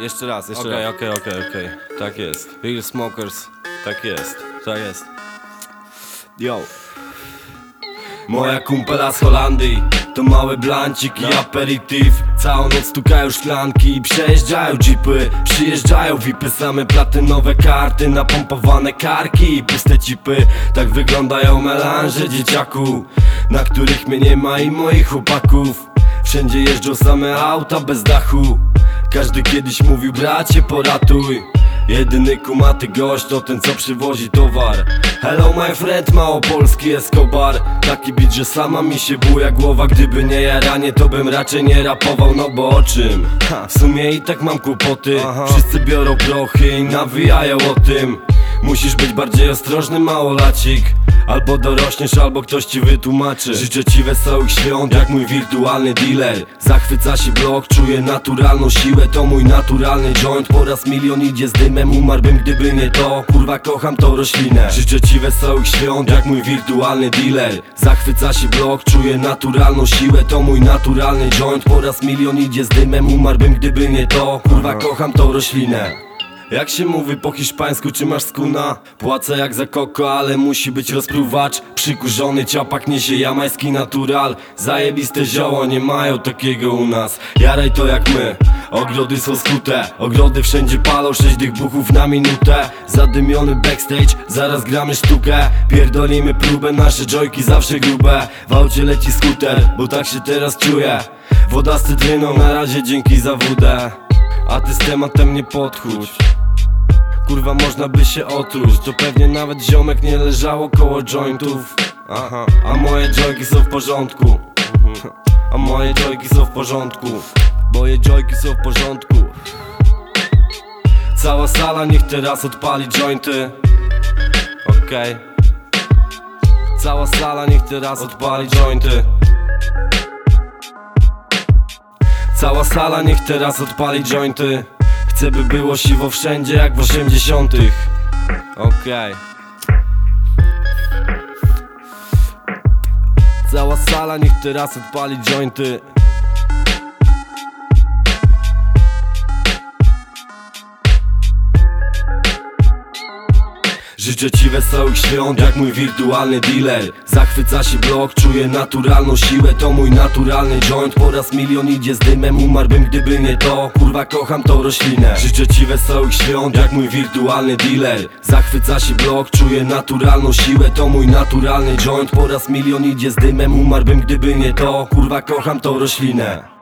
Jeszcze raz, jeszcze Okej, raz. okej, okej, okej. Tak jest. Real Smokers. Tak jest. Tak jest. Yo. Moja kumpela z Holandii To mały blancik i aperitif Całą noc stukają szklanki i przejeżdżają jeepy Przyjeżdżają vipy, same platynowe karty Napompowane karki i puste cipy Tak wyglądają melanże dzieciaku Na których mnie nie ma i moich chłopaków Wszędzie jeżdżą same auta bez dachu Każdy kiedyś mówił bracie poratuj. Jedyny kumaty gość to ten co przywozi towar. Hello my friend, małopolski Escobar. Taki bit, że sama mi się buja głowa. Gdyby nie jaranie to bym raczej nie rapował No bo o czym? W sumie i tak mam kłopoty. Wszyscy biorą prochy i nawijają o tym. Musisz być bardziej ostrożny małolacik Albo dorośniesz, albo ktoś ci wytłumaczy. Życzę ci wesołych świąt, jak mój wirtualny dealer. Zachwyca się blok, czuje naturalną siłę To mój naturalny joint, po raz milion idzie z dymem Umarłbym gdyby nie to, kurwa kocham tą roślinę. Życzę ci wesołych świąt, jak mój wirtualny dealer. Zachwyca się blok, czuje naturalną siłę To mój naturalny joint, po raz milion idzie z dymem Umarłbym gdyby nie to, kurwa kocham tą roślinę jak się mówi po hiszpańsku, czy masz skuna? Płacę jak za koko, ale musi być rozpruwacz. Przykurzony ciapak niesie jamański natural. Zajebiste zioło, nie mają takiego u nas. Jaraj to jak my. Ogrody są skute, ogrody wszędzie palą Sześć tych buchów na minutę. Zadymiony backstage, zaraz gramy sztukę. Pierdolimy próbę, nasze joyki zawsze grube. W aucie leci skuter, bo tak się teraz czuję. Woda z na razie dzięki za wódę A ty z tematem nie podchódź. Kurwa można by się otruć. To pewnie nawet ziomek nie leżało koło jointów. Aha, a moje joyki są w porządku. Mhm. A moje joyki są w porządku. Moje joyki są w porządku. Cała sala niech teraz odpali jointy. Okej. Cała sala niech teraz odpali jointy Cała sala niech teraz odpali jointy. Chcę by było siwo wszędzie jak w osiemdziesiątych. Okej. Cała sala niech teraz odpali jointy Życzę ci wesołych świąt jak mój wirtualny dealer. Zachwyca się blok, czuje naturalną siłę To mój naturalny joint, po raz milion idzie z dymem Umarłbym gdyby nie to, kurwa kocham tą roślinę. Życzę ci wesołych świąt jak mój wirtualny dealer. Zachwyca się blok, czuje naturalną siłę To mój naturalny joint, po raz milion idzie z dymem Umarłbym gdyby nie to, kurwa kocham tą roślinę